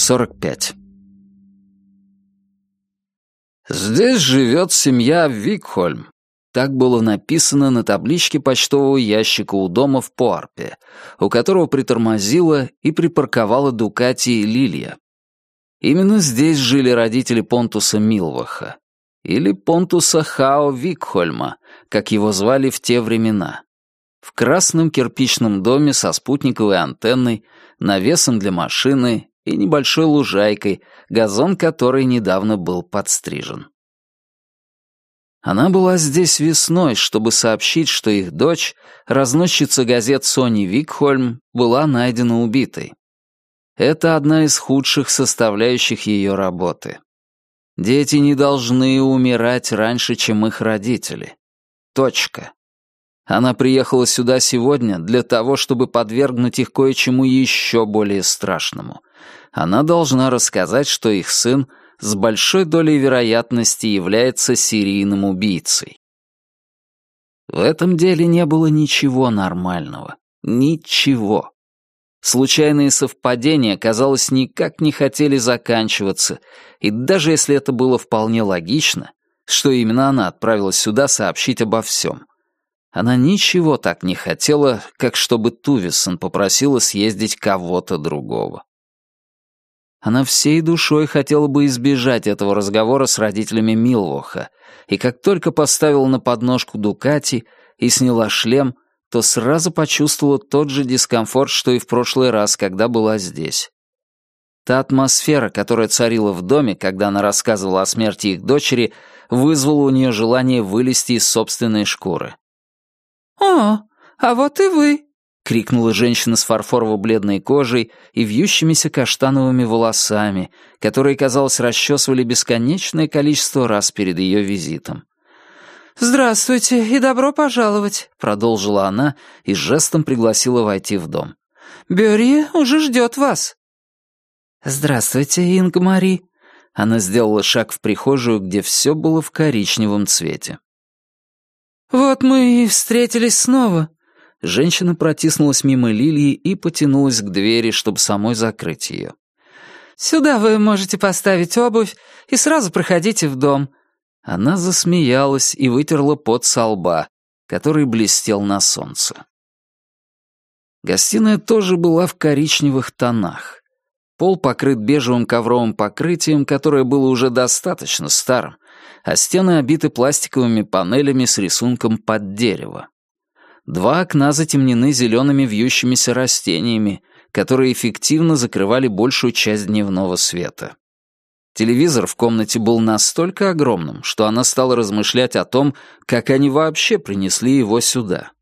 45. Здесь живет семья Викхольм. Так было написано на табличке почтового ящика у дома в Пуарпе, у которого притормозила и припарковала Дукати и Лилия. Именно здесь жили родители Понтуса Милваха, или Понтуса Хао Викхольма, как его звали в те времена. В красном кирпичном доме со спутниковой антенной, навесом для машины и небольшой лужайкой, газон которой недавно был подстрижен. Она была здесь весной, чтобы сообщить, что их дочь, разносчица газет Сони Викхольм, была найдена убитой. Это одна из худших составляющих ее работы. Дети не должны умирать раньше, чем их родители. Точка. Она приехала сюда сегодня для того, чтобы подвергнуть их кое-чему еще более страшному. Она должна рассказать, что их сын с большой долей вероятности является серийным убийцей. В этом деле не было ничего нормального. Ничего. Случайные совпадения, казалось, никак не хотели заканчиваться, и даже если это было вполне логично, что именно она отправилась сюда сообщить обо всем, она ничего так не хотела, как чтобы Тувисон попросила съездить кого-то другого. Она всей душой хотела бы избежать этого разговора с родителями Милвоха, и как только поставила на подножку Дукати и сняла шлем, то сразу почувствовала тот же дискомфорт, что и в прошлый раз, когда была здесь. Та атмосфера, которая царила в доме, когда она рассказывала о смерти их дочери, вызвала у нее желание вылезти из собственной шкуры. «О, а вот и вы!» — крикнула женщина с фарфорово-бледной кожей и вьющимися каштановыми волосами, которые, казалось, расчесывали бесконечное количество раз перед ее визитом. «Здравствуйте и добро пожаловать», — продолжила она и жестом пригласила войти в дом. «Берри уже ждет вас». «Здравствуйте, Инга Мари». Она сделала шаг в прихожую, где все было в коричневом цвете. «Вот мы и встретились снова». Женщина протиснулась мимо Лилии и потянулась к двери, чтобы самой закрыть ее. «Сюда вы можете поставить обувь и сразу проходите в дом». Она засмеялась и вытерла пот со лба, который блестел на солнце. Гостиная тоже была в коричневых тонах. Пол покрыт бежевым ковровым покрытием, которое было уже достаточно старым, а стены обиты пластиковыми панелями с рисунком под дерево. Два окна затемнены зелеными вьющимися растениями, которые эффективно закрывали большую часть дневного света. Телевизор в комнате был настолько огромным, что она стала размышлять о том, как они вообще принесли его сюда.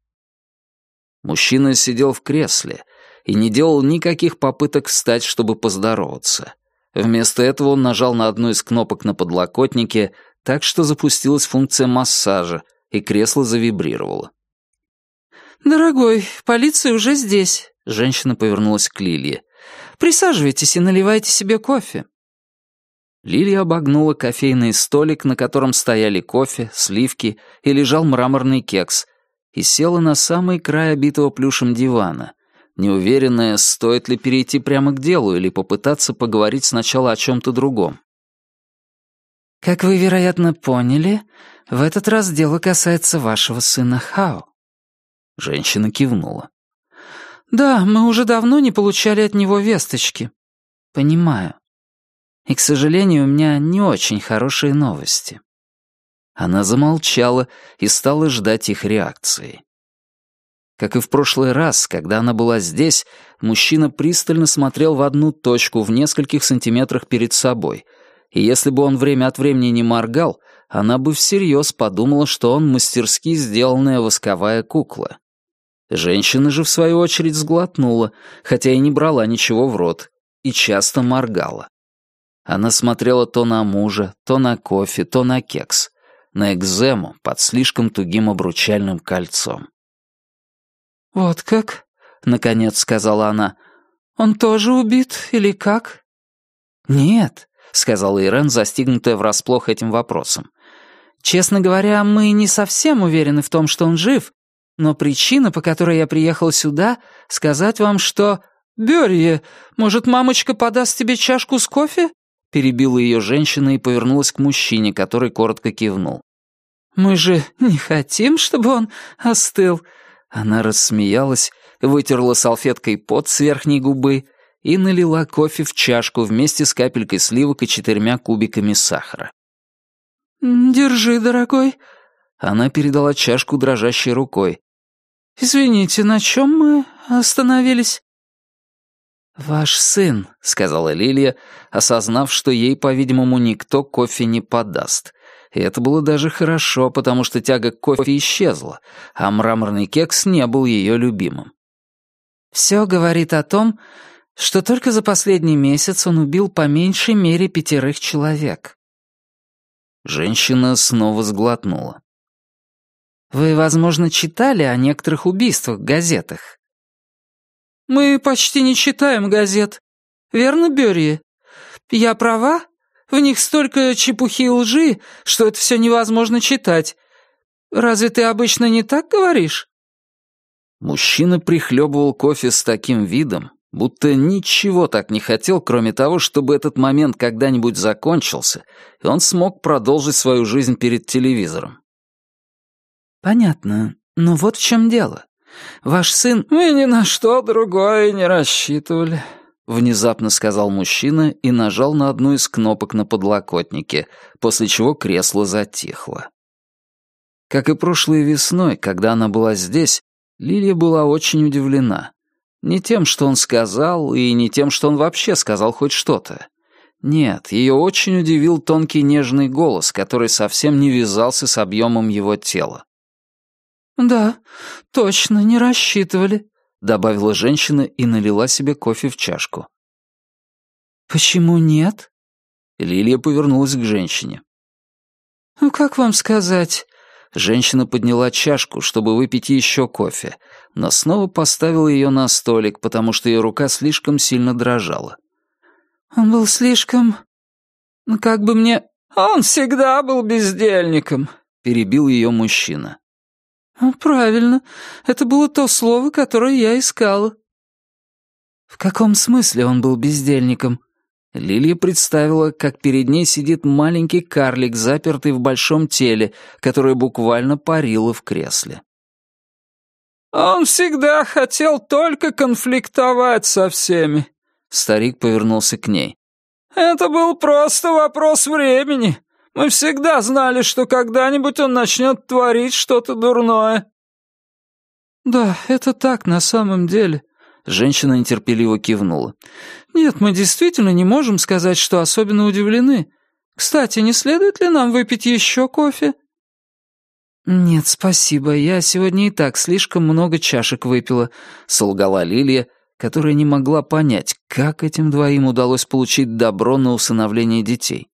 Мужчина сидел в кресле и не делал никаких попыток встать, чтобы поздороваться. Вместо этого он нажал на одну из кнопок на подлокотнике, так что запустилась функция массажа, и кресло завибрировало. «Дорогой, полиция уже здесь», — женщина повернулась к Лилии. «Присаживайтесь и наливайте себе кофе». Лилия обогнула кофейный столик, на котором стояли кофе, сливки и лежал мраморный кекс, и села на самый край обитого плюшем дивана, неуверенная, стоит ли перейти прямо к делу или попытаться поговорить сначала о чем-то другом. «Как вы, вероятно, поняли, в этот раз дело касается вашего сына Хао». Женщина кивнула. «Да, мы уже давно не получали от него весточки». «Понимаю. И, к сожалению, у меня не очень хорошие новости». Она замолчала и стала ждать их реакции. Как и в прошлый раз, когда она была здесь, мужчина пристально смотрел в одну точку в нескольких сантиметрах перед собой — и если бы он время от времени не моргал, она бы всерьез подумала, что он мастерски сделанная восковая кукла. Женщина же, в свою очередь, сглотнула, хотя и не брала ничего в рот, и часто моргала. Она смотрела то на мужа, то на кофе, то на кекс, на экзему под слишком тугим обручальным кольцом. «Вот как?» — наконец сказала она. «Он тоже убит или как?» «Нет, — сказала Ирен, застигнутая врасплох этим вопросом. «Честно говоря, мы не совсем уверены в том, что он жив, но причина, по которой я приехал сюда, сказать вам, что...» Берье, может, мамочка подаст тебе чашку с кофе?» Перебила ее женщина и повернулась к мужчине, который коротко кивнул. «Мы же не хотим, чтобы он остыл». Она рассмеялась, вытерла салфеткой пот с верхней губы и налила кофе в чашку вместе с капелькой сливок и четырьмя кубиками сахара. «Держи, дорогой». Она передала чашку дрожащей рукой. «Извините, на чем мы остановились?» «Ваш сын», — сказала Лилия, осознав, что ей, по-видимому, никто кофе не подаст. И это было даже хорошо, потому что тяга к кофе исчезла, а мраморный кекс не был ее любимым. «Все говорит о том, что только за последний месяц он убил по меньшей мере пятерых человек». Женщина снова сглотнула. «Вы, возможно, читали о некоторых убийствах в газетах?» Мы почти не читаем газет. Верно, Берри? Я права? В них столько чепухи и лжи, что это все невозможно читать. Разве ты обычно не так говоришь?» Мужчина прихлебывал кофе с таким видом, будто ничего так не хотел, кроме того, чтобы этот момент когда-нибудь закончился, и он смог продолжить свою жизнь перед телевизором. «Понятно. Но вот в чем дело. Ваш сын...» «Мы ни на что другое не рассчитывали», — внезапно сказал мужчина и нажал на одну из кнопок на подлокотнике, после чего кресло затихло. Как и прошлой весной, когда она была здесь, Лилия была очень удивлена. Не тем, что он сказал, и не тем, что он вообще сказал хоть что-то. Нет, ее очень удивил тонкий нежный голос, который совсем не вязался с объемом его тела. «Да, точно, не рассчитывали», — добавила женщина и налила себе кофе в чашку. «Почему нет?» Лилия повернулась к женщине. «Ну, как вам сказать?» Женщина подняла чашку, чтобы выпить еще кофе, но снова поставила ее на столик, потому что ее рука слишком сильно дрожала. «Он был слишком... Ну, как бы мне...» «Он всегда был бездельником», — перебил ее мужчина. «Правильно. Это было то слово, которое я искала». «В каком смысле он был бездельником?» Лилия представила, как перед ней сидит маленький карлик, запертый в большом теле, которое буквально парило в кресле. «Он всегда хотел только конфликтовать со всеми», — старик повернулся к ней. «Это был просто вопрос времени. Мы всегда знали, что когда-нибудь он начнет творить что-то дурное». «Да, это так на самом деле», — женщина нетерпеливо кивнула. «Нет, мы действительно не можем сказать, что особенно удивлены. Кстати, не следует ли нам выпить еще кофе?» «Нет, спасибо, я сегодня и так слишком много чашек выпила», — солгала Лилия, которая не могла понять, как этим двоим удалось получить добро на усыновление детей.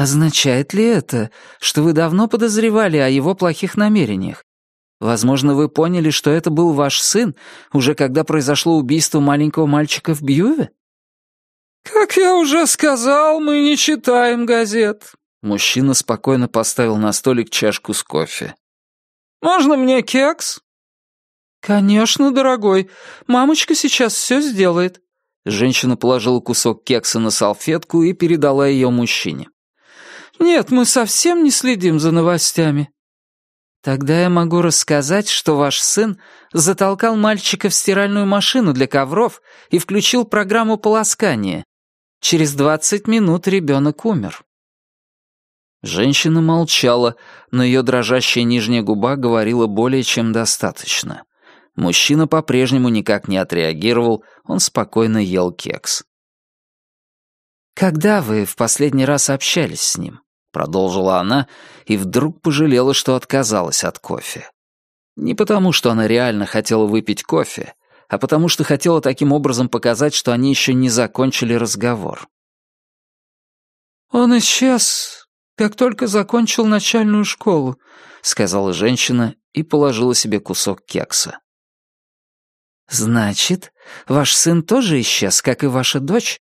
Означает ли это, что вы давно подозревали о его плохих намерениях? Возможно, вы поняли, что это был ваш сын, уже когда произошло убийство маленького мальчика в Бьюве? «Как я уже сказал, мы не читаем газет». Мужчина спокойно поставил на столик чашку с кофе. «Можно мне кекс?» «Конечно, дорогой. Мамочка сейчас все сделает». Женщина положила кусок кекса на салфетку и передала ее мужчине. «Нет, мы совсем не следим за новостями». «Тогда я могу рассказать, что ваш сын затолкал мальчика в стиральную машину для ковров и включил программу полоскания. Через двадцать минут ребенок умер». Женщина молчала, но ее дрожащая нижняя губа говорила более чем достаточно. Мужчина по-прежнему никак не отреагировал, он спокойно ел кекс. «Когда вы в последний раз общались с ним?» — продолжила она, и вдруг пожалела, что отказалась от кофе. Не потому, что она реально хотела выпить кофе, а потому что хотела таким образом показать, что они еще не закончили разговор. «Он исчез, как только закончил начальную школу», — сказала женщина и положила себе кусок кекса. «Значит, ваш сын тоже исчез, как и ваша дочь?»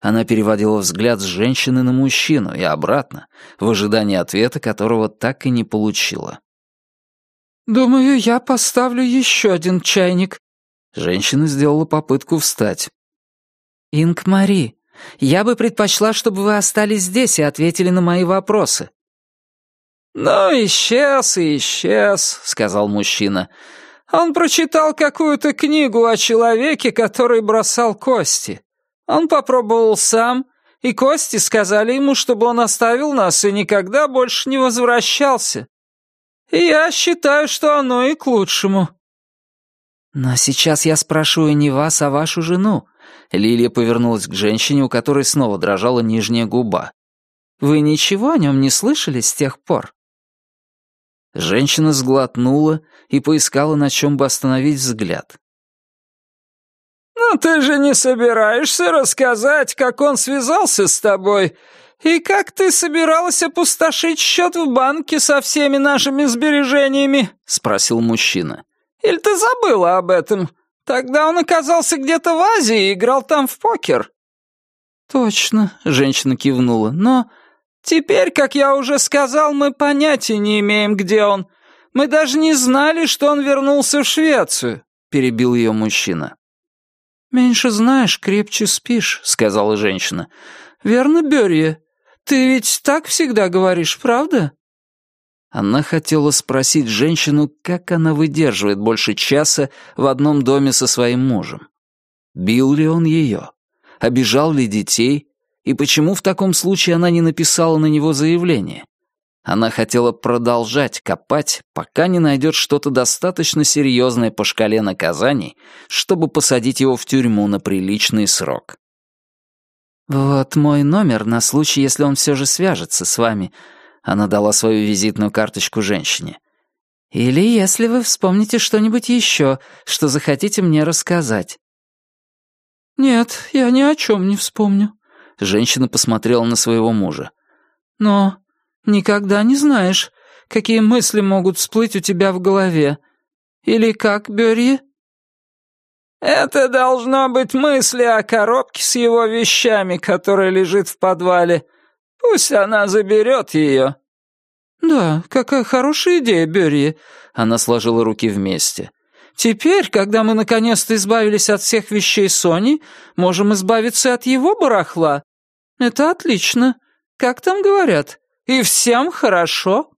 Она переводила взгляд с женщины на мужчину и обратно, в ожидании ответа, которого так и не получила. «Думаю, я поставлю еще один чайник». Женщина сделала попытку встать. «Инг-Мари, я бы предпочла, чтобы вы остались здесь и ответили на мои вопросы». «Ну, исчез и исчез», — сказал мужчина. «Он прочитал какую-то книгу о человеке, который бросал кости. Он попробовал сам, и кости сказали ему, чтобы он оставил нас и никогда больше не возвращался. И я считаю, что оно и к лучшему». «Но сейчас я спрашиваю не вас, а вашу жену». Лилия повернулась к женщине, у которой снова дрожала нижняя губа. «Вы ничего о нем не слышали с тех пор?» Женщина сглотнула и поискала, на чем бы остановить взгляд. «Но ты же не собираешься рассказать, как он связался с тобой, и как ты собиралась опустошить счет в банке со всеми нашими сбережениями?» — спросил мужчина. «Или ты забыла об этом? Тогда он оказался где-то в Азии и играл там в покер». «Точно», — женщина кивнула, — «но...» «Теперь, как я уже сказал, мы понятия не имеем, где он. Мы даже не знали, что он вернулся в Швецию», — перебил ее мужчина. «Меньше знаешь, крепче спишь», — сказала женщина. «Верно, Берье? Ты ведь так всегда говоришь, правда?» Она хотела спросить женщину, как она выдерживает больше часа в одном доме со своим мужем. Бил ли он ее? Обижал ли детей? И почему в таком случае она не написала на него заявление? Она хотела продолжать копать, пока не найдет что-то достаточно серьезное по шкале наказаний, чтобы посадить его в тюрьму на приличный срок. «Вот мой номер на случай, если он все же свяжется с вами», — она дала свою визитную карточку женщине. «Или если вы вспомните что-нибудь еще, что захотите мне рассказать». «Нет, я ни о чем не вспомню», — женщина посмотрела на своего мужа. «Но Никогда не знаешь, какие мысли могут всплыть у тебя в голове. Или как, Бёрье?» «Это должно быть мысли о коробке с его вещами, которая лежит в подвале. Пусть она заберет ее». «Да, какая хорошая идея, Бёрье», — она сложила руки вместе. «Теперь, когда мы наконец-то избавились от всех вещей Сони, можем избавиться от его барахла. Это отлично. Как там говорят? И всем хорошо?»